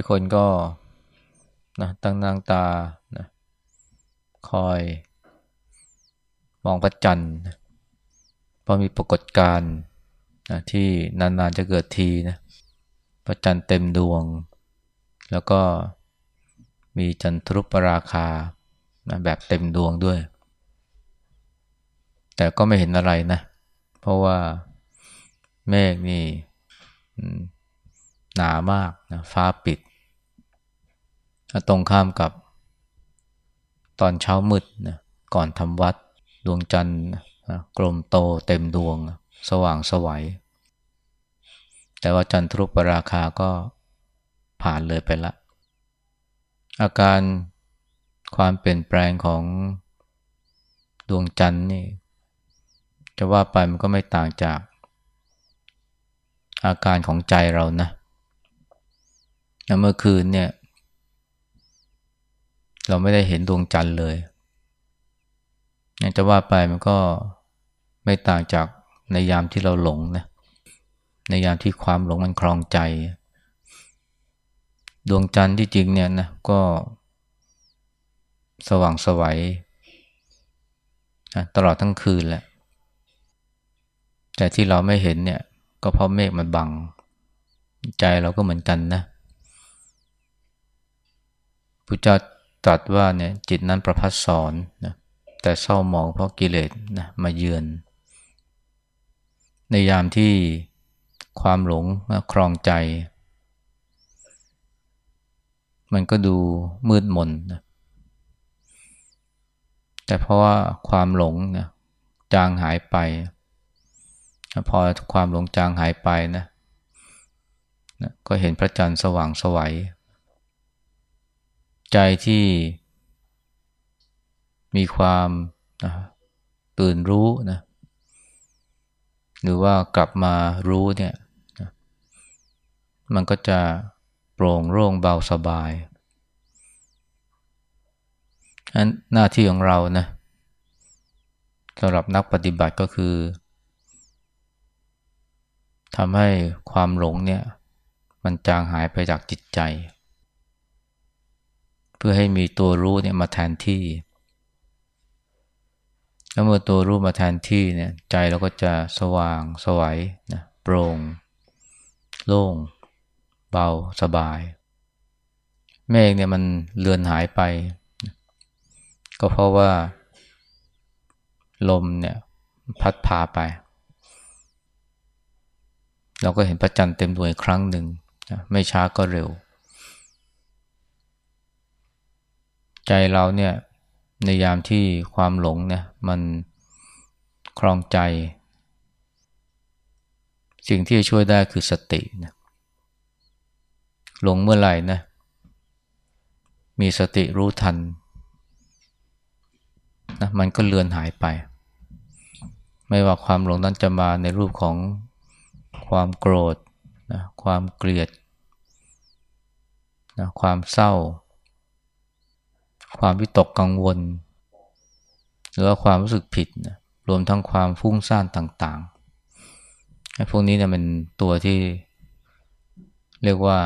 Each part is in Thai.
ายคนก็นะตั้งนางตานะคอยมองพระจันทร์เพราะมีปรากฏการณ์นะที่นานๆจะเกิดทีนะพระจันทร์เต็มดวง แล้วก็มีจันทรุปราคานะแบบเต็มดวงด้วย แต่ก็ไม่เห็นอะไรนะ เพราะว่าเมฆนี่หนามากนะฟ้าปิด ตรงข้ามกับตอนเช้ามืดนะก่อนทำวัดดวงจันทร์กลมโตเต็มดวง สว่างสวัย แต่ว่าจันทรุปราคาก็ผ่านเลยไปละ อาการความเปลี่ยนแปลงของดวงจันทร์นี่ จะว่าไปมันก็ไม่ต่างจาก อาการของใจเรานะเมื่อคืนเนี่ย เราไม่ได้เห็นดวงจันทร์เลยจะว่าไปมันก็ไม่ต่างจากในยามที่เราหลงนะในยามที่ความหลงมันคลองใจ ดวงจันทร์ที่จริงเนี่ยนะก็สว่างสวัยตลอดทั้งคืนแหละ แต่ที่เราไม่เห็นเนี่ย ก็เพราะเมฆมันบัง ใจเราก็เหมือนกันนะพุทธเจ้า ตรัสว่าเนี่ยจิตนั้นประพัดสอนนะแต่เศร้าหมองเพราะกิเลสนะมาเยือน ในยามที่ความหลงครองใจ มันก็ดูมืดมนนะแต่เพราะว่าความหลงนะจางหายไป พอความหลงจางหายไปนะนะก็เห็นพระจันทร์สว่างสวัย ใจที่มีความนะตื่นรู้นะหรือว่ากลับมารู้เนี่ยนะมันก็จะโปร่งโล่งเบาสบายอันหน้าที่ของเรานะสำหรับนักปฏิบัติก็คือทำให้ความหลงเนี่ย มันจางหายไปจากจิตใจ เพื่อให้มีตัวรู้เนี่ยมาแทนที่แล้วเมื่อตัวรู้มาแทนที่เนี่ยใจเราก็จะสว่างสวัยนะโปร่ง โล่ง เบาสบาย เมฆเนี่ยมันเลือนหายไป ก็เพราะว่า ลมเนี่ยพัดพาไป เราก็เห็นพระจันทร์เต็มดวงอีกครั้งหนึ่ง ไม่ช้าก็เร็ว ใจเราเนี่ยในยามที่ความหลงเนี่ยมันคลองใจ สิ่งที่ช่วยได้คือสตินะหลงเมื่อไหร่นะ มีสติรู้ทันนะมันก็เลือนหายไป ไม่ว่าความหลงนั้นจะมาในรูปของความโกรธนะความเกลียดนะความเศร้า ความวิตกกังวล หรือว่าความรู้สึกผิดนะรวมทั้งความฟุ้งซ่านต่างๆไอ้พวกนี้เนี่ยเป็นตัวที่เรียกว่า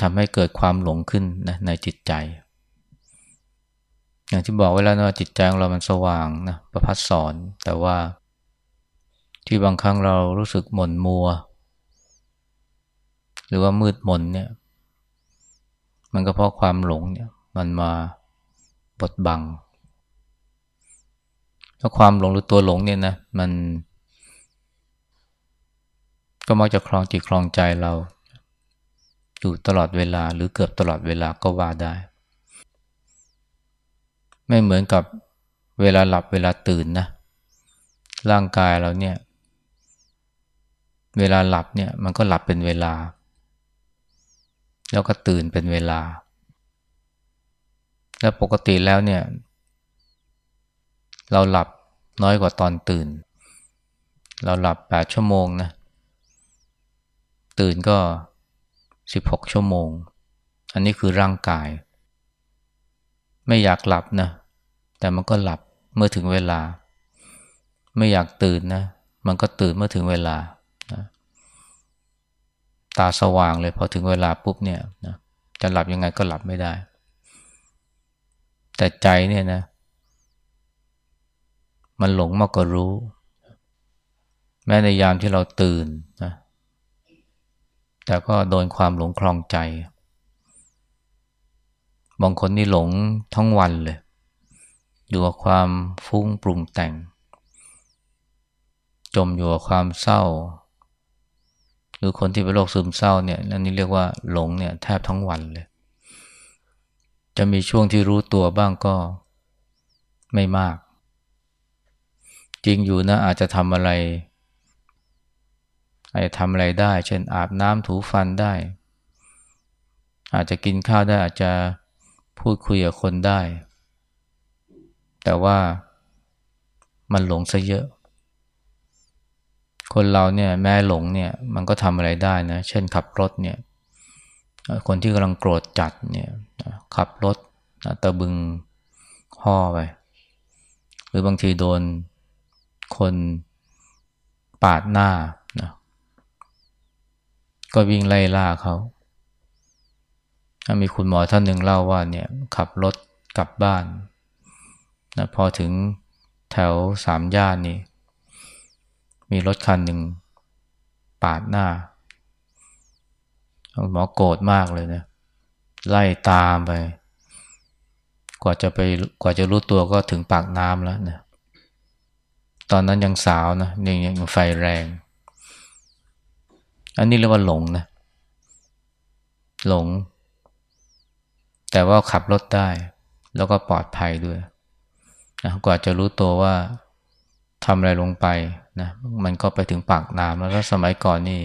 ทำให้เกิดความหลงขึ้นนะในจิตใจ อย่างที่บอกไว้แล้วนะจิตใจของเรามันสว่างนะประพัดสอน แต่ว่าที่บางครั้งเรารู้สึกหม่นมัว หรือว่ามืดมนเนี่ย มันก็เพราะความหลงเนี่ยมันมาบดบังแล้วความหลงหรือตัวหลงเนี่ยนะมัน ก็มักจะคลองจิตคลองใจเรา อยู่ตลอดเวลาหรือเกือบตลอดเวลาก็ว่าได้ ไม่เหมือนกับเวลาหลับเวลาตื่นนะร่างกายเราเนี่ย เวลาหลับเนี่ยมันก็หลับเป็นเวลา แล้วก็ตื่นเป็นเวลา และปกติแล้วเนี่ย เราหลับน้อยกว่าตอนตื่น เราหลับแปดชั่วโมงนะ ตื่นก็สิบหกชั่วโมง อันนี้คือร่างกาย ไม่อยากหลับนะ แต่มันก็หลับเมื่อถึงเวลา ไม่อยากตื่นนะ มันก็ตื่นเมื่อถึงเวลา ตาสว่างเลยพอถึงเวลาปุ๊บเนี่ยนะจะหลับยังไงก็หลับไม่ได้ แต่ใจเนี่ยนะ มันหลงมากกว่ารู้ แม้ในยามที่เราตื่นนะแต่ก็โดนความหลงคลองใจ บางคนนี่หลงทั้งวันเลย อยู่กับความฟุ้งปรุงแต่ง จมอยู่กับความเศร้า หรือคนที่เป็นโรคซึมเศร้าเนี่ยนั่นนี่เรียกว่าหลงเนี่ยแทบทั้งวันเลย จะมีช่วงที่รู้ตัวบ้างก็ไม่มาก จริงอยู่นะอาจจะทำอะไรอาจจะทำอะไรได้ เช่นอาบน้ำถูฟันได้ อาจจะกินข้าวได้อาจจะพูดคุยกับคนได้ แต่ว่ามันหลงซะเยอะ คนเราเนี่ยแม้หลงเนี่ยมันก็ทำอะไรได้นะ เช่นขับรถเนี่ยคนที่กำลังโกรธจัดเนี่ยขับรถตะบึงห่อไปหรือบางทีโดนคนปาดหน้านะก็วิ่งไล่ล่าเขา มีคุณหมอท่านหนึ่งเล่าว่าเนี่ยขับรถกลับบ้านนะพอถึงแถวสามย่านนี่ มีรถคันหนึ่งปาดหน้าหมอโกรธมากเลยนะไล่ตามไป กว่าจะไปกว่าจะรู้ตัวก็ถึงปากน้ำแล้วนะตอนนั้นยังสาวนะยังยังไฟแรง อันนี้เรียกว่าหลงนะ หลง แต่ว่าขับรถได้ แล้วก็ปลอดภัยด้วยนะกว่าจะรู้ตัวว่าทำอะไรลงไป นะมันก็ไปถึงปากน้ำแล้วสมัยก่อนนี่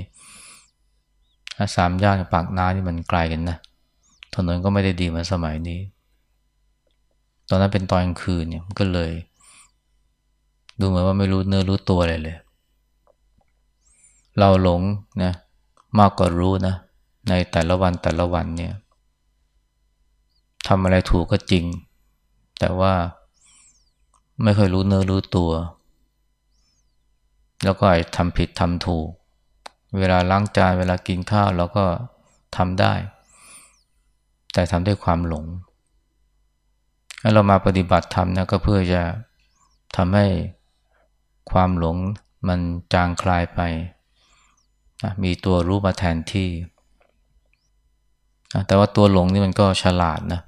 สามย่านกับปากน้ำนี่มันไกลกันนะถนนก็ไม่ได้ดีเหมือนสมัยนี้ ตอนนั้นเป็นตอนกลางคืนเนี่ยก็เลย ดูเหมือนว่าไม่รู้เนื้อรู้ตัวอะไรเลย เราหลงนะมากกว่ารู้นะ ในแต่ละวันแต่ละวันเนี่ยทำอะไรถูกก็จริง แต่ว่าไม่ค่อยรู้เนื้อรู้ตัว แล้วก็ทำผิดทำถูก เวลาล้างจานเวลากินข้าวเราก็ทำได้ แต่ทำด้วยความหลงเรามาปฏิบัติธรรมนะก็เพื่อจะทำให้ความหลงมันจางคลายไป มีตัวรู้มาแทนที่ แต่ว่าตัวหลงนี่มันก็ฉลาดนะ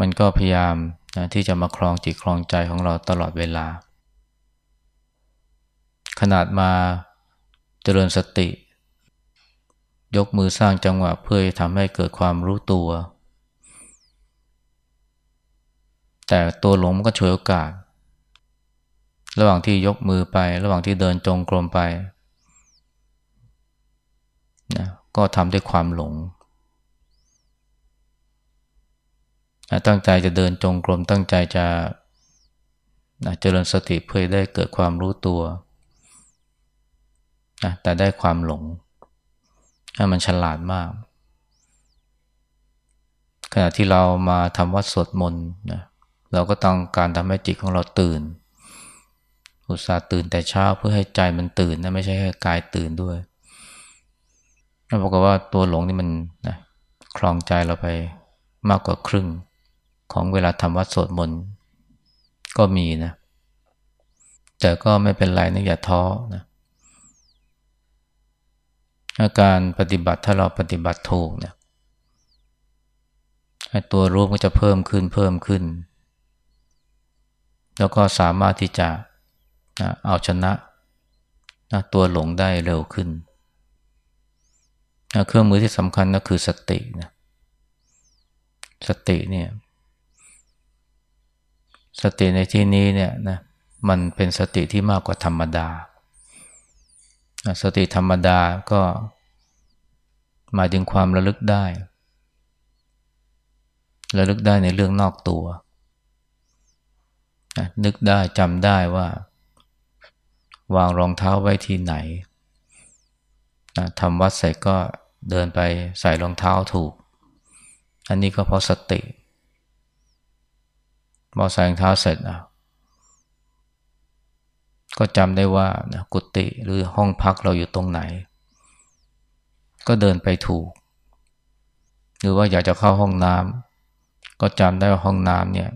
มันก็พยายามนะที่จะมาครองจิตครองใจของเราตลอดเวลา ขนาดมาเจริญสติ ยกมือสร้างจังหวะเพื่อทำให้เกิดความรู้ตัว แต่ตัวหลงมันก็ฉวยโอกาส ระหว่างที่ยกมือไประหว่างที่เดินจงกรมไปนะก็ทำด้วยความหลง ตั้งใจจะเดินจงกรมตั้งใจจะนะเจริญสติเพื่อได้เกิดความรู้ตัว นะแต่ได้ความหลงให้มันฉลาดมาก ขณะที่เรามาทำวัดสวดมนต์นะเราก็ต้องการทำให้จิตของเราตื่น อุตส่าห์ตื่นแต่เช้าเพื่อให้ใจมันตื่นนะไม่ใช่แค่กายตื่นด้วยแล้วบอกว่าตัวหลงนี่มันนะคลองใจเราไปมากกว่าครึ่ง ของเวลาทำวัดสวดมนต์ก็มีนะ แต่ก็ไม่เป็นไรนะอย่าท้อนะ อาการปฏิบัติถ้าเราปฏิบัติถูกเนี่ยตัวรู้ก็จะเพิ่มขึ้นเพิ่มขึ้น แล้วก็สามารถที่จะนะเอาชนะนะตัวหลงได้เร็วขึ้น เครื่องมือที่สำคัญก็คือสตินะสติเนี่ยสติในที่นี้เนี่ยนะมันเป็นสติที่มากกว่าธรรมดา สติธรรมดาก็หมายถึงความระลึกได้ ระลึกได้ในเรื่องนอกตัว นึกได้จำได้ว่า วางรองเท้าไว้ที่ไหนทำวัดเสร็จก็เดินไปใส่รองเท้าถูก อันนี้ก็เพราะสติพอใส่รองเท้าเสร็จอะ ก็จำได้ว่านะกุฏิหรือห้องพักเราอยู่ตรงไหน ก็เดินไปถูก หรือว่าอยากจะเข้าห้องน้ำก็จำได้ว่าห้องน้ำเนี่ย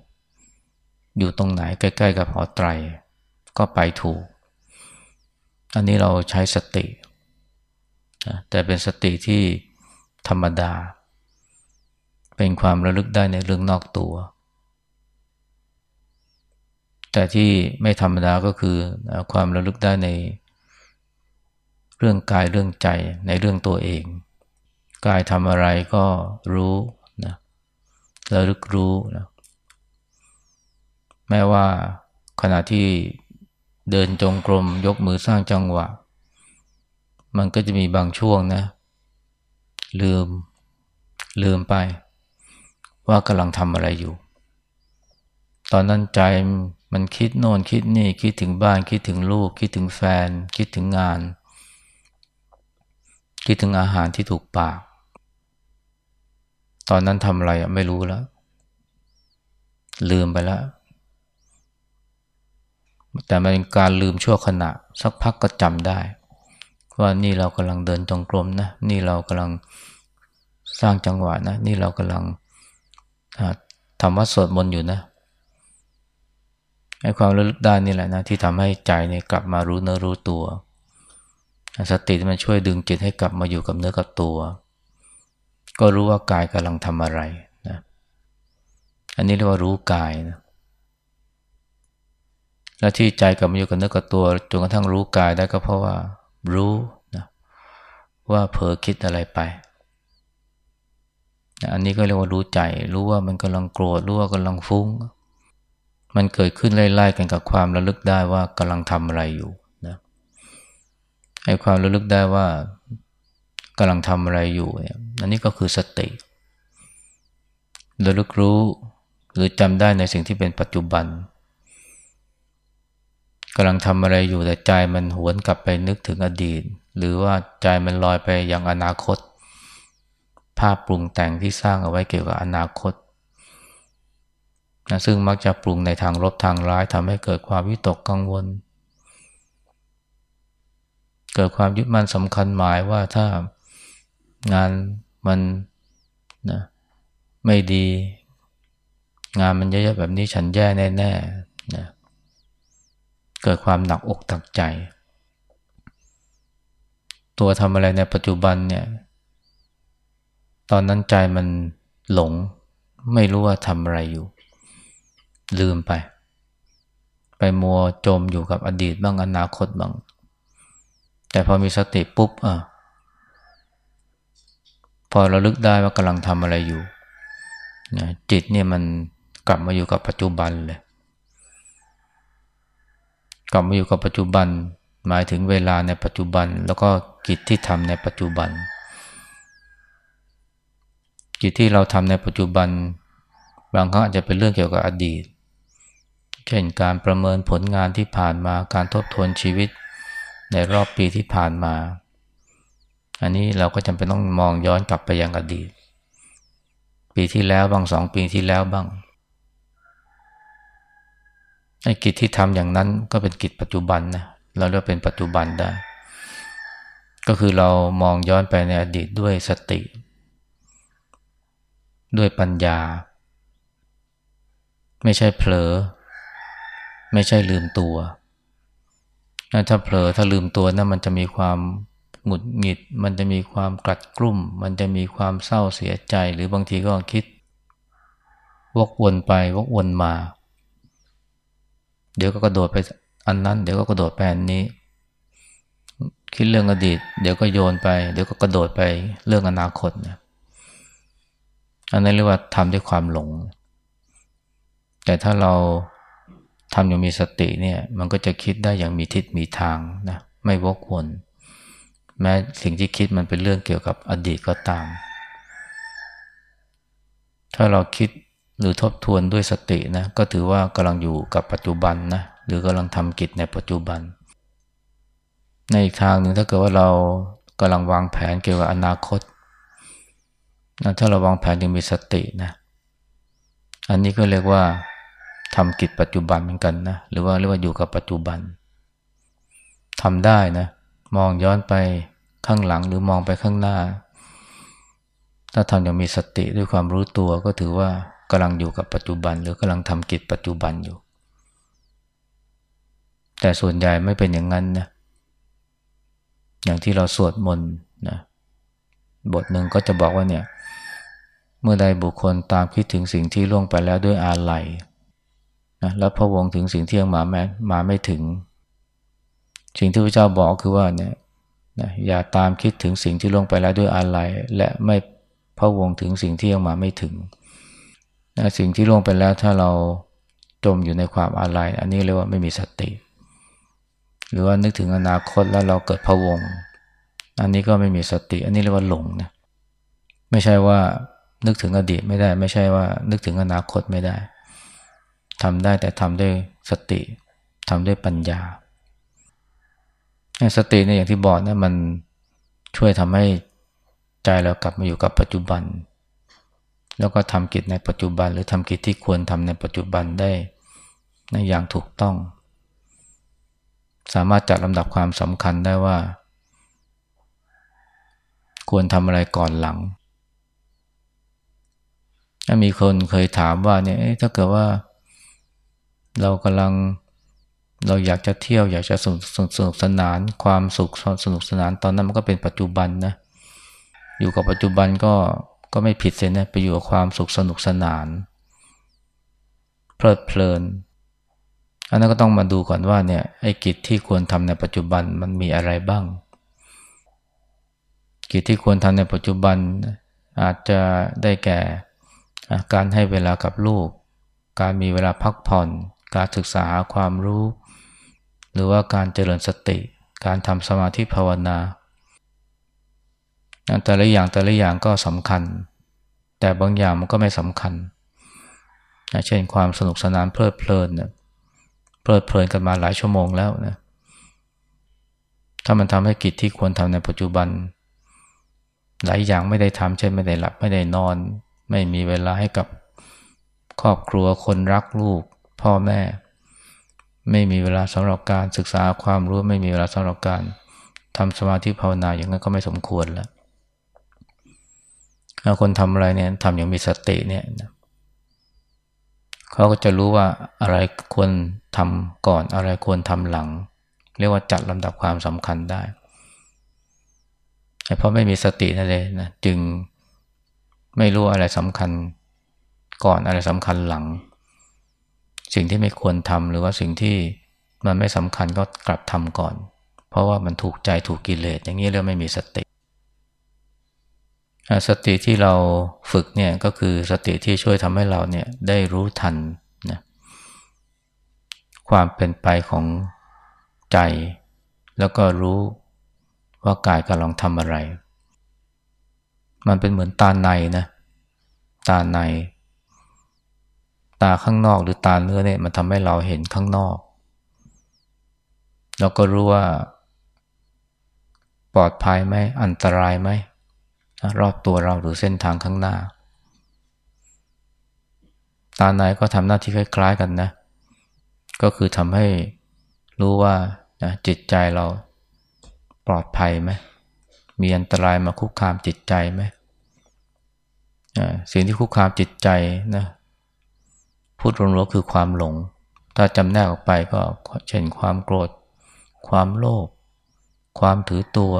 อยู่ตรงไหนใกล้ ๆ กับหอไตร ก็ไปถูก อันนี้เราใช้สติแต่เป็นสติที่ธรรมดา เป็นความระลึกได้ในเรื่องนอกตัว แต่ที่ไม่ธรรมดาก็คือความระลึกได้ในเรื่องกายเรื่องใจในเรื่องตัวเอง กายทำอะไรก็รู้นะระลึกรู้นะแม้ว่าขณะที่เดินจงกรมยกมือสร้างจังหวะ มันก็จะมีบางช่วงนะ ลืมลืมไป ว่ากำลังทำอะไรอยู่ ตอนนั้นใจ มันคิดโน่นคิดนี่คิดถึงบ้านคิดถึงลูก คิดถึงแฟน คิดถึงงาน คิดถึงอาหารที่ถูกปาก ตอนนั้นทำอะไรอะไม่รู้แล้ว ลืมไปแล้ว แต่มันเป็นการลืมชั่วขณะ สักพักก็จำได้ ว่านี่เรากำลังเดินจงกรมนะ นี่เรากำลังสร้างจังหวะนะ นี่เรากำลังทำวัดสวดมนต์อยู่นะ ไอ้ความระลึกได้นี่แหละนะที่ทำให้ใจเนี่ยกลับมารู้เนื้อรู้ตัว สติมันช่วยดึงจิตให้กลับมาอยู่กับเนื้อกับตัว ก็รู้ว่ากายกำลังทำอะไรนะอันนี้เรียกว่ารู้กายนะและที่ใจกลับมาอยู่กับเนื้อกับตัวจนกระทั่งรู้กายได้ก็เพราะว่า รู้นะว่าเผลอคิดอะไรไปอันนี้ก็เรียกว่ารู้ใจ รู้ว่ามันกำลังโกรธ รู้ว่ากำลังฟุ้ง มันเกิดขึ้นไล่ๆกันกับความระลึกได้ว่ากำลังทำอะไรอยู่นะไอ้ความระลึกได้ว่ากำลังทำอะไรอยู่เนี่ยอันนี้ก็คือสติระลึกรู้หรือจำได้ในสิ่งที่เป็นปัจจุบันกำลังทำอะไรอยู่แต่ใจมันหวนกลับไปนึกถึงอดีต หรือว่าใจมันลอยไปยังอนาคต ภาพปรุงแต่งที่สร้างเอาไว้เกี่ยวกับอนาคต นะซึ่งมักจะปรุงในทางลบทางร้ายทำให้เกิดความวิตกกังวล เกิดความยึดมั่นสำคัญหมายว่าถ้างานมันนะไม่ดี งานมันเยอะๆแบบนี้ฉันแย่แน่ๆนะเกิดความหนักอกตักใจ ตัวทำอะไรในปัจจุบันเนี่ย ตอนนั้นใจมันหลง ไม่รู้ว่าทำอะไรอยู่ ลืมไป ไปมัวจมอยู่กับอดีตบ้างอนาคตบ้าง แต่พอมีสติปุ๊บอะพอเราลึกได้ว่ากำลังทำอะไรอยู่นะจิตเนี่ยมันกลับมาอยู่กับปัจจุบันเลย กลับมาอยู่กับปัจจุบัน หมายถึงเวลาในปัจจุบัน แล้วก็กิจที่ทำในปัจจุบัน กิจที่เราทำในปัจจุบัน บางครั้งอาจจะเป็นเรื่องเกี่ยวกับอดีต เช่นการประเมินผลงานที่ผ่านมาการทบทวนชีวิตในรอบปีที่ผ่านมา อันนี้เราก็จำเป็นต้องมองย้อนกลับไปยังอดีต ปีที่แล้วบ้างสองปีที่แล้วบ้างไอ้กิจที่ทำอย่างนั้นก็เป็นกิจปัจจุบันนะเราเรียกเป็นปัจจุบันได้ ก็คือเรามองย้อนไปในอดีตด้วยสติ ด้วยปัญญา ไม่ใช่เผลอ ไม่ใช่ลืมตัวถ้าเผลอถ้าลืมตัวนะั้นมันจะมีความหงุดหงิด มันจะมีความกลัดกลุ่ม มันจะมีความเศร้าเสียใจ หรือบางทีก็คิด วกวนไปวกวนมา เดี๋ยวก็กระโดดไปอันนั้น เดี๋ยวก็กระโดดไปอันนี้ คิดเรื่องอดีต เดี๋ยวก็โยนไป เดี๋ยวก็กระโดดไปเรื่องอนาคตเนี่ยอันนั้นเรียกว่าทำด้วยความหลง แต่ถ้าเรา ทำอย่างมีสติเนี่ยมันก็จะคิดได้อย่างมีทิศมีทางนะไม่วกวนแม้สิ่งที่คิดมันเป็นเรื่องเกี่ยวกับอดีตก็ตาม ถ้าเราคิดหรือทบทวนด้วยสตินะก็ถือว่ากำลังอยู่กับปัจจุบันนะหรือกำลังทำกิจในปัจจุบัน ในอีกทางหนึ่งถ้าเกิดว่าเรากำลังวางแผนเกี่ยวกับอนาคตนะถ้าเราวางแผนยังมีสตินะ อันนี้ก็เรียกว่า ทำกิจปัจจุบันเหมือนกันนะหรือว่าเรียกว่าอยู่กับปัจจุบันทำได้นะ มองย้อนไปข้างหลังหรือมองไปข้างหน้า ถ้าทำอย่างมีสติด้วยความรู้ตัวก็ถือว่ากำลังอยู่กับปัจจุบัน หรือกำลังทำกิจปัจจุบันอยู่ แต่ส่วนใหญ่ไม่เป็นอย่างนั้นนะอย่างที่เราสวดมนต์นะบทหนึ่งก็จะบอกว่าเนี่ย เมื่อใดบุคคลตามคิดถึงสิ่งที่ล่วงไปแล้วด้วยอาลัย นะแล้วพะวงถึงสิ่งที่ยังมาแม้มาไม่ถึง สิ่งที่พระเจ้าบอกคือว่าเนี่ยนะอย่าตามคิดถึงสิ่งที่ล่วงไปแล้วด้วยอาลัยและไม่พะวงถึงสิ่งที่ยังมาไม่ถึงนะสิ่งที่ล่วงไปแล้วถ้าเราจมอยู่ในความอาลัยอันนี้เรียกว่าไม่มีสติ หรือว่านึกถึงอนาคตแล้วเราเกิดพะวง อันนี้ก็ไม่มีสติ อันนี้เรียกว่าหลงนะไม่ใช่ว่านึกถึงอดีตไม่ได้ ไม่ใช่ว่านึกถึงอนาคตไม่ได้ ทำได้แต่ทำด้วยสติทำด้วยปัญญา สติเนี่ยอย่างที่บอกนะมันช่วยทำให้ใจเรากลับมาอยู่กับปัจจุบัน แล้วก็ทำกิจในปัจจุบัน หรือทำกิจที่ควรทำในปัจจุบันได้ในอย่างถูกต้อง สามารถจัดลำดับความสำคัญได้ว่า ควรทำอะไรก่อนหลัง ถ้ามีคนเคยถามว่าเนี่ยถ้าเกิดว่า เรากำลังเราอยากจะเที่ยวอยากจะสนุกสนุกสนาน ความสุขสนุกสนานตอนนั้นมันก็เป็นปัจจุบันนะอยู่กับปัจจุบันก็ก็ไม่ผิดเลยนะไปอยู่กับความสุขสนุกสนาน เพลิดเพลินอันนั้นก็ต้องมาดูก่อนว่าเนี่ยไอ้กิจที่ควรทำในปัจจุบันมันมีอะไรบ้าง กิจที่ควรทำในปัจจุบันอาจจะได้แก่การให้เวลากับลูก การมีเวลาพักผ่อน การศึกษาหาความรู้ หรือว่าการเจริญสติ การทำสมาธิภาวนา แต่ละอย่างแต่ละอย่างก็สำคัญ แต่บางอย่างมันก็ไม่สำคัญ เช่นความสนุกสนานเพลิดเพลินเนี่ยเพลิดเพลินกันมาหลายชั่วโมงแล้วนะถ้ามันทำให้กิจที่ควรทำในปัจจุบัน หลายอย่างไม่ได้ทำเช่นไม่ได้หลับไม่ได้นอน ไม่มีเวลาให้กับครอบครัวคนรักลูก พ่อแม่ ไม่มีเวลาสำหรับการศึกษาความรู้ไม่มีเวลาสำหรับการทำสมาธิภาวนาอย่างนั้นก็ไม่สมควรแล้วถ้าคนทำอะไรเนี่ยทำอย่างมีสติเนี่ยเขาก็จะรู้ว่าอะไรควรทำก่อนอะไรควรทำหลัง เรียกว่าจัดลำดับความสำคัญได้แต่เพราะไม่มีสตินั่นเองนะจึงไม่รู้อะไรสำคัญก่อนอะไรสำคัญหลัง สิ่งที่ไม่ควรทำหรือว่าสิ่งที่มันไม่สำคัญก็กลับทำก่อน เพราะว่ามันถูกใจถูกกิเลสอย่างนี้เรียกไม่มีสติสติที่เราฝึกเนี่ยก็คือสติที่ช่วยทำให้เราเนี่ยได้รู้ทันนะความเป็นไปของใจ แล้วก็รู้ว่ากายกำลังทำอะไร มันเป็นเหมือนตาในนะตาใน ตาข้างนอกหรือตาเนื้อเนี่ยมันทำให้เราเห็นข้างนอกเราก็รู้ว่า ปลอดภัยไหมอันตรายไหมรอบตัวเราหรือเส้นทางข้างหน้า ตาในก็ทำหน้าที่คล้ายๆกันนะ ก็คือทำให้รู้ว่าจิตใจเราปลอดภัยไหมมีอันตรายมาคุกคามจิตใจไหมสิ่งที่คุกคามจิตใจนะ พูดรวมๆคือความหลง ถ้าจำแนกออกไปก็เช่นความโกรธ ความโลภความถือตัว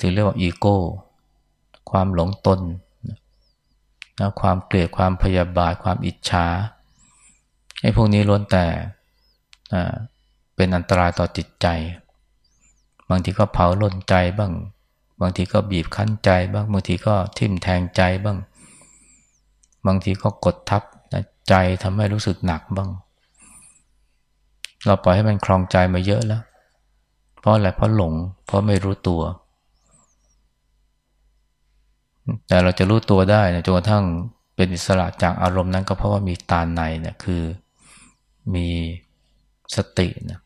ที่เรียกว่าอีโก้ ความหลงตนนะความเกลียดความพยาบาทความอิจฉาไอ้พวกนี้ล้วนแต่เป็นอันตรายต่อจิตใจ บางทีก็เผาล้นใจบ้าง บางทีก็บีบคั้นใจบ้าง บางทีก็ทิ่มแทงใจบ้าง บางทีก็กดทับ ใจทำให้รู้สึกหนักบ้าง เราปล่อยให้มันคลองใจมาเยอะแล้ว เพราะอะไรเพราะหลง เพราะไม่รู้ตัว แต่เราจะรู้ตัวได้นะจนกระทั่งเป็นอิสระจากอารมณ์นั้นก็เพราะว่ามีตาในเนี่ยคือมีสตินะ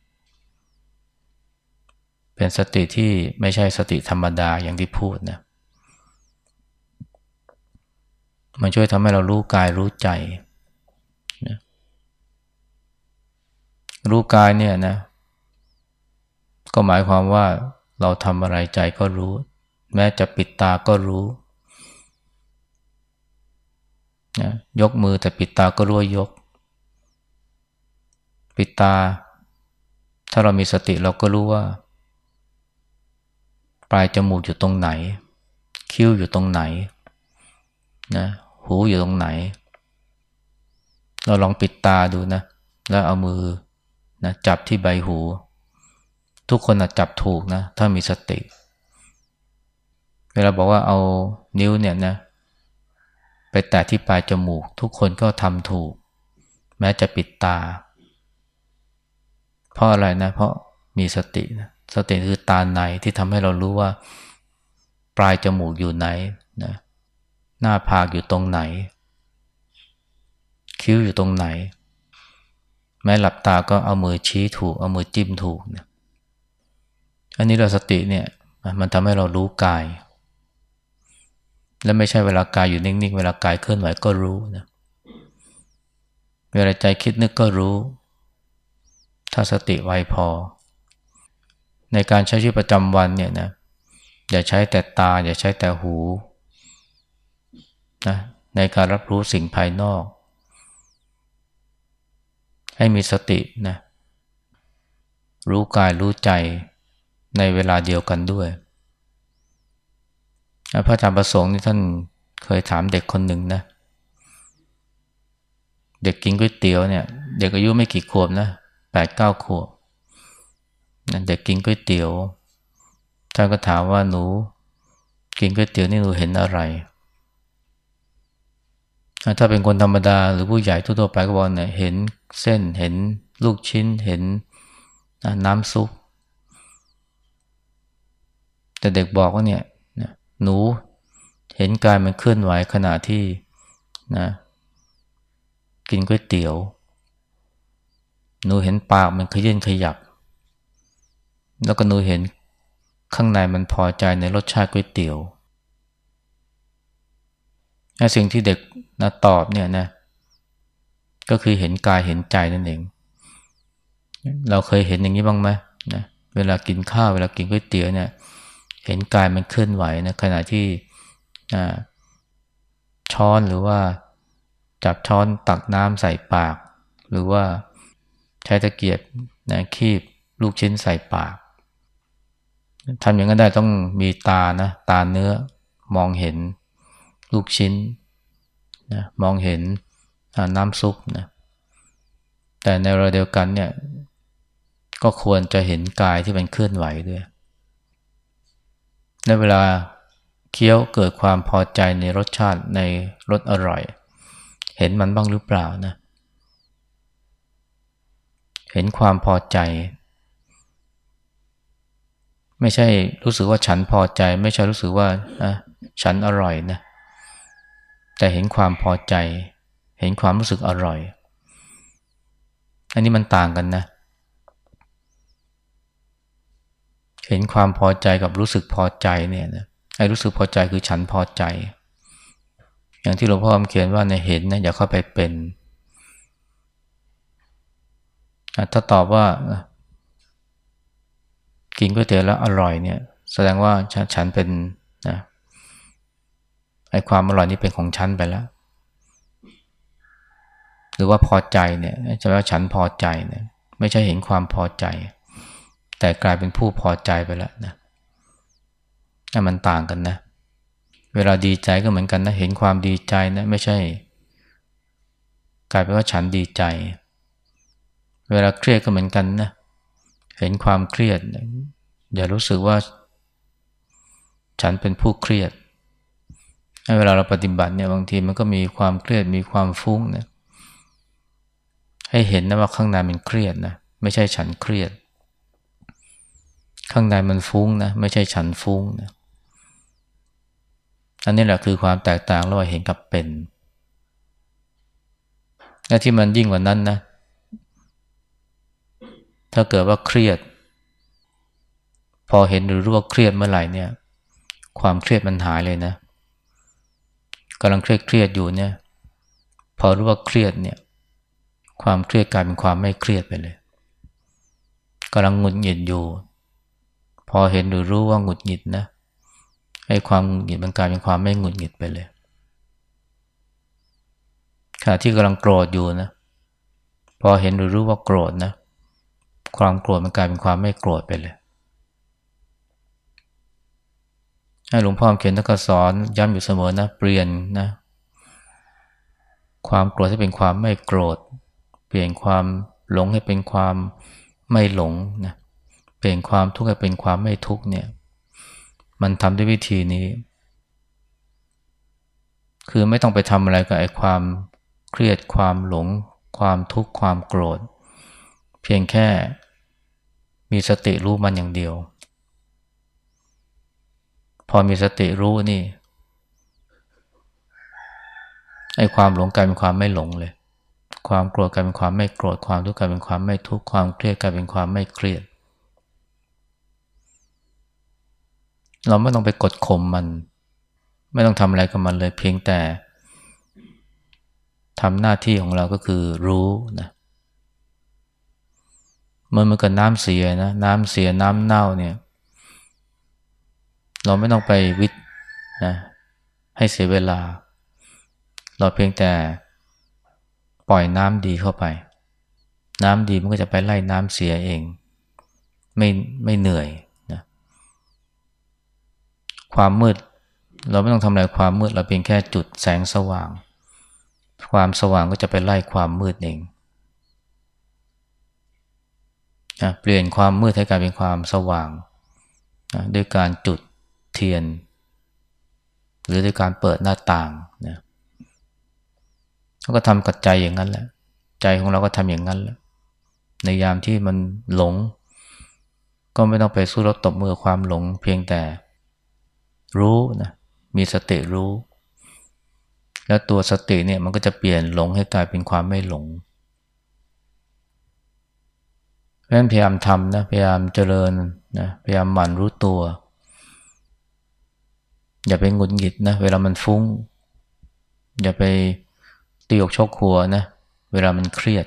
เป็นสติที่ไม่ใช่สติธรรมดาอย่างที่พูดนะมันช่วยทำให้เรารู้กายรู้ใจนะ รู้กายเนี่ยนะ ก็หมายความว่าเราทำอะไรใจก็รู้ แม้จะปิดตาก็รู้นะยกมือแต่ปิดตาก็รู้ยก ปิดตา ถ้าเรามีสติเราก็รู้ว่า ปลายจมูกอยู่ตรงไหน คิ้วอยู่ตรงไหนนะหูอยู่ตรงไหน เราลองปิดตาดูนะ แล้วเอามือ นะจับที่ใบหู ทุกคนจับถูกนะถ้ามีสติ เวลาบอกว่าเอานิ้วเนี่ยนะไปแตะที่ปลายจมูก ทุกคนก็ทำถูก แม้จะปิดตา เพราะอะไรนะ เพราะมีสตินะสติคือตาในที่ทำให้เรารู้ว่า ปลายจมูกอยู่ไหนนะหน้าผากอยู่ตรงไหน คิ้วอยู่ตรงไหน แม้หลับตาก็เอามือชี้ถูก เอามือจิ้มถูกนะอันนี้เราสติเนี่ยมันทำให้เรารู้กาย และไม่ใช่เวลากายอยู่นิ่งๆ เวลากายเคลื่อนไหวก็รู้นะเวลาใจคิดนึกก็รู้ ถ้าสติไวพอ ในการใช้ชีวิตประจำวันเนี่ยนะอย่าใช้แต่ตา อย่าใช้แต่หูนะในการรับรู้สิ่งภายนอก ให้มีสตินะรู้กายรู้ใจในเวลาเดียวกันด้วย พระอาจารย์ประสงค์นี่ท่านเคยถามเด็กคนหนึ่งนะ เด็กกินก๋วยเตี๋ยวเนี่ย เด็กอายุไม่กี่ขวบนะแปดเก้าขวบเด็กกินก๋วยเตี๋ยวท่านก็ถามว่าหนู กินก๋วยเตี๋ยวนี่หนูเห็นอะไร ถ้าเป็นคนธรรมดาหรือผู้ใหญ่ทั่วๆไปก็บอกเนี่ยเห็นเส้นเห็นลูกชิ้นเห็นน้ำซุป แต่เด็กบอกว่าเนี่ยหนูเห็นกายมันเคลื่อนไหวขณะที่นะกินก๋วยเตี๋ยว หนูเห็นปากมันขยื่นขยับ แล้วก็หนูเห็นข้างในมันพอใจในรสชาติก๋วยเตี๋ยว สิ่งที่เด็กนะตอบเนี่ยนะ ก็คือเห็นกายเห็นใจนั่นเอง เราเคยเห็นอย่างนี้บ้างไหมนะเวลากินข้าวเวลากินก๋วยเตี๋ยวเนี่ย เห็นกายมันเคลื่อนไหวนะขณะที่ช้อนหรือว่าจับช้อนตักน้ำใส่ปาก หรือว่าใช้ตะเกียบนะคีบลูกชิ้นใส่ปากทำอย่างนั้นได้ต้องมีตานะ ตาเนื้อมองเห็น ลูกชิ้นนะมองเห็นน้ำซุปนะแต่ในเวลาเดียวกันเนี่ย ก็ควรจะเห็นกายที่มันเคลื่อนไหวด้วย ในเวลาเคี้ยวเกิดความพอใจในรสชาติในรสอร่อย เห็นมันบ้างหรือเปล่านะ เห็นความพอใจ ไม่ใช่รู้สึกว่าฉันพอใจ ไม่ใช่รู้สึกว่าฉันอร่อยนะแต่เห็นความพอใจ เห็นความรู้สึกอร่อย อันนี้มันต่างกันนะ เห็นความพอใจกับรู้สึกพอใจเนี่ยนะไอ้รู้สึกพอใจคือฉันพอใจ อย่างที่หลวงพ่อเขียนว่าในเห็นนะอย่าเข้าไปเป็นถ้าตอบว่า กินก๋วยเตี๋ยวแล้วอร่อยเนี่ย แสดงว่าฉันเป็นนะ ไอ้ความอร่อยนี้เป็นของฉันไปแล้ว หรือว่าพอใจเนี่ยจะว่าฉันพอใจเนี่ยไม่ใช่เห็นความพอใจ แต่กลายเป็นผู้พอใจไปแล้วนะนั่นมันต่างกันนะ เวลาดีใจก็เหมือนกันนะ เห็นความดีใจนะไม่ใช่ กลายเป็นว่าฉันดีใจ เวลาเครียดก็เหมือนกันนะ เห็นความเครียดอย่ารู้สึกว่า ฉันเป็นผู้เครียด เวลาเราปฏิบัติเนี่ยบางทีมันก็มีความเครียดมีความฟุ้งเนี่ยให้เห็นนะว่าข้างในมันเครียดนะไม่ใช่ฉันเครียด ข้างในมันฟุ้งนะไม่ใช่ฉันฟุ้งนะอันนี้แหละคือความแตกต่างระหว่างเห็นกับเป็นและที่มันยิ่งกว่านั้นนะ ถ้าเกิดว่าเครียด พอเห็นหรือรู้ว่าเครียดเมื่อไหร่เนี่ย ความเครียดมันหายเลยนะ กำลังเครียดเครียดอยู่เนี่ย พอรู้ว่าเครียดเนี่ย ความเครียดกลายเป็นความไม่เครียดไปเลยกำลังหงุนหงิดอยู่ พอเห็นหรือรู้ว่าหงุดหงิดนะไอ้ความหงุดหงิดมันกลายเป็นความไม่หงุดหงิดไปเลยขณะที่กำลังโกรธอยู่นะ พอเห็นหรือรู้ว่าโกรธนะ ความโกรธมันกลายเป็นความไม่โกรธไปเลยให้หลวงพ่อเขียนนักสอนย้ำอยู่เสมอนะ เปลี่ยนนะ ความโกรธให้เป็นความไม่โกรธ เปลี่ยนความหลงให้เป็นความไม่หลงนะเปลี่ยนความทุกข์ให้เป็นความไม่ทุกข์เนี่ย มันทำด้วยวิธีนี้ คือไม่ต้องไปทำอะไรกับไอ้ความเครียดความหลง ความทุกข์ความโกรธ เพียงแค่มีสติรู้มันอย่างเดียว พอมีสติรู้นี่ไอ้ความหลงกลายเป็นความไม่หลงเลย ความโกรธกลายเป็นความไม่โกรธ ความทุกข์กลายเป็นความไม่ทุกข์ ความเครียดกลายเป็นความไม่เครียด เราไม่ต้องไปกดข่มมัน ไม่ต้องทำอะไรกับมันเลยเพียงแต่ทำหน้าที่ของเราก็คือรู้นะมันเหมันกับน้ำเสียนะ น้ำเสียน้ำเน่าเนี่ย เราไม่ต้องไปวิทนะให้เสียเวลา เราเพียงแต่ปล่อยน้ำดีเข้าไป น้ำดีมันก็จะไปไล่น้ำเสียเอง ไม่ไม่เหนื่อยนะความมืด เราไม่ต้องทำอะไรความมืด เราเพียงแค่จุดแสงสว่าง ความสว่างก็จะไปไล่ความมืดเองนะเปลี่ยนความมืดให้กลายเป็นความสว่างนะด้วยการจุด เทียน หรือด้วยการเปิดหน้าต่างนะเขาก็ทำกับใจอย่างนั้นแหละ ใจของเราก็ทำอย่างนั้นแหละ ในยามที่มันหลง ก็ไม่ต้องไปสู้รบตบมือความหลง เพียงแต่รู้นะมีสติรู้ แล้วตัวสติเนี่ยมันก็จะเปลี่ยนหลงให้กลายเป็นความไม่หลงเพราะฉะนั้นพยายามทำนะพยายามเจริญนะพยายามหมั่นรู้ตัว อย่าไปงุนหงิดนะ เวลามันฟุง้ง อย่าไปตีอกชกหัวนะ เวลามันเครียด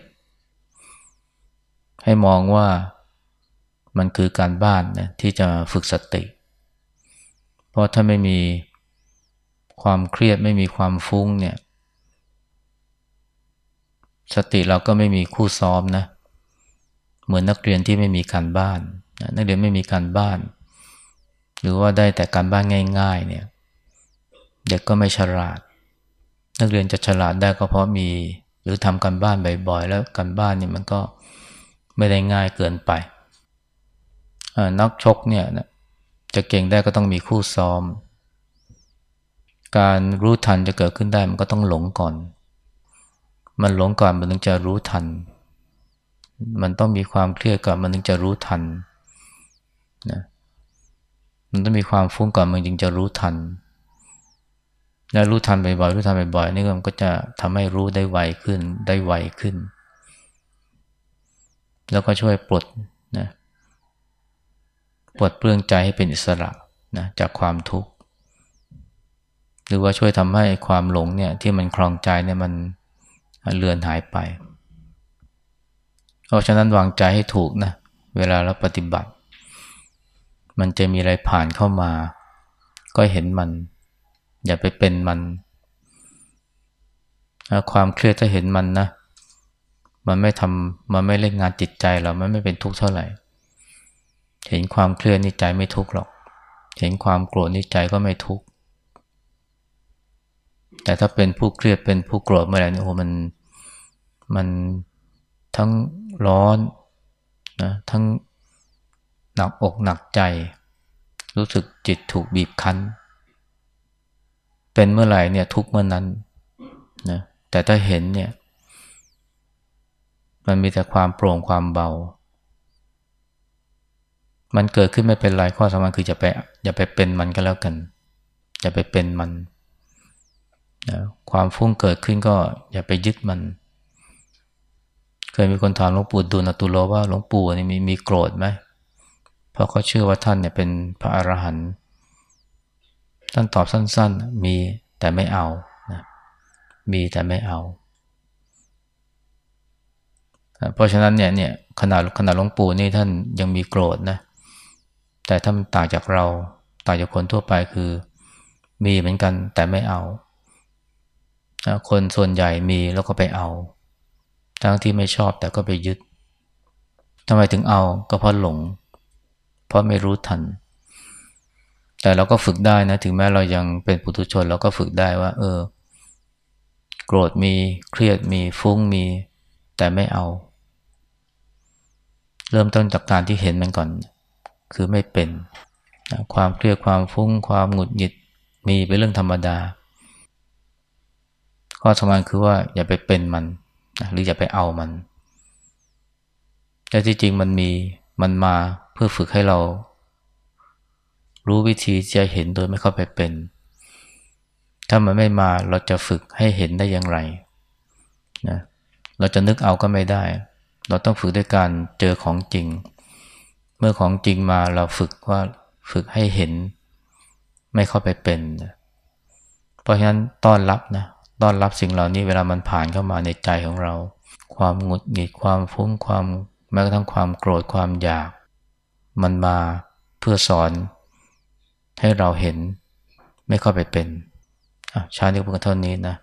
ให้มองว่ามันคือการบ้านนะที่จะฝึกสติ เพราะถ้าไม่มีความเครียดไม่มีความฟุ้งเนี่ย สติเราก็ไม่มีคู่ซ้อมนะ เหมือนนักเรียนที่ไม่มีการบ้าน นักเรียนไม่มีการบ้าน หรือว่าได้แต่การบ้านง่าย ๆ เนี่ย เด็กก็ไม่ฉลาด นักเรียนจะฉลาดได้ก็เพราะมี หรือทำการบ้านบ่อยๆ แล้วการบ้านนี่มันก็ไม่ได้ง่ายเกินไปนักชกเนี่ยจะเก่งได้ก็ต้องมีคู่ซ้อม การรู้ทันจะเกิดขึ้นได้มันก็ต้องหลงก่อน มันหลงก่อนมันถึงจะรู้ทัน มันต้องมีความเครียดก่อนมันถึงจะรู้ทันนะ มันต้องมีความฟุ้งก่อนมันจึงจะรู้ทัน และรู้ทันบ่อยๆรู้ทันบ่อยๆนี่มันก็จะทำให้รู้ได้ไวขึ้น ได้ไวขึ้น แล้วก็ช่วยปลดนะปลดเปลื้องใจให้เป็นอิสระนะจากความทุกข์ หรือว่าช่วยทำให้ความหลงเนี่ยที่มันคลองใจเนี่ยมันเลือนหายไป เพราะฉะนั้นวางใจให้ถูกนะเวลาเราปฏิบัติ มันจะมีอะไรผ่านเข้ามา ก็เห็นมัน อย่าไปเป็นมัน ความเครียดถ้าเห็นมันนะ มันไม่ทำมันไม่เล่นงานจิตใจเรามันไม่เป็นทุกข์เท่าไหร่ เห็นความเครียดนี่ใจไม่ทุกข์หรอก เห็นความโกรธนี่ใจก็ไม่ทุกข์ แต่ถ้าเป็นผู้เครียดเป็นผู้โกรธเมื่อไหร่นี่โอ้มันมันทั้งร้อนนะทั้ง หนักอกหนักใจ รู้สึกจิตถูกบีบคั้น เป็นเมื่อไหร่เนี่ยทุกเมื่อนั้นนะแต่ถ้าเห็นเนี่ย มันมีแต่ความโปร่งความเบา มันเกิดขึ้นไม่เป็นไรข้อสำคัญคือจะไปอย่าไปเป็นมันก็แล้วกันอย่าไปเป็นมันนะความฟุ้งเกิดขึ้นก็อย่าไปยึดมัน เคยมีคนถามหลวงปู่ดูลตุโลว่าหลวงปู่นี่มีมีโกรธไหม เพราะเขาเชื่อว่าท่านเนี่ยเป็นพระอรหันต์ท่านตอบสั้นๆ มีแต่ไม่เอานะมีแต่ไม่เอา เพราะฉะนั้นเนี่ยเนี่ยขนาดขนาดหลวงปู่นี่ท่านยังมีโกรธนะ แต่ถ้ามันต่างจากเราต่างจากคนทั่วไปคือ มีเหมือนกันแต่ไม่เอา คนส่วนใหญ่มีแล้วก็ไปเอา ทั้งที่ไม่ชอบแต่ก็ไปยึดทำไมถึงเอาก็เพราะหลง เพราะไม่รู้ทัน แต่เราก็ฝึกได้นะ ถึงแม้เรายังเป็นปุถุชน เราก็ฝึกได้ว่า เออ โกรธมีเครียดมีฟุ้งมี แต่ไม่เอา เริ่มต้นจากการที่เห็นมันก่อน คือไม่เป็น ความเครียดความฟุ้ง ความหงุดหงิดมีเป็นเรื่องธรรมดาข้อสำคัญคือว่าอย่าไปเป็นมันหรืออย่าไปเอามันแต่ที่จริงมันมีมันมา พื่อฝึกให้เรา รู้วิธีจะเห็นโดยไม่เข้าไปเป็น ถ้ามันไม่มาเราจะฝึกให้เห็นได้อย่างไรนะเราจะนึกเอาก็ไม่ได้ เราต้องฝึกด้วยการเจอของจริง เมื่อของจริงมาเราฝึกว่าฝึกให้เห็น ไม่เข้าไปเป็นเพราะฉะนั้นต้อนรับนะต้อนรับสิ่งเหล่านี้เวลามันผ่านเข้ามาในใจของเรา ความหงุดหงิดความฟุ้งความแม้กระทั่งความโกรธความอยาก มันมาเพื่อสอนให้เราเห็นไม่เข้าไปเป็นชาเนี้เพียงเท่านี้นะ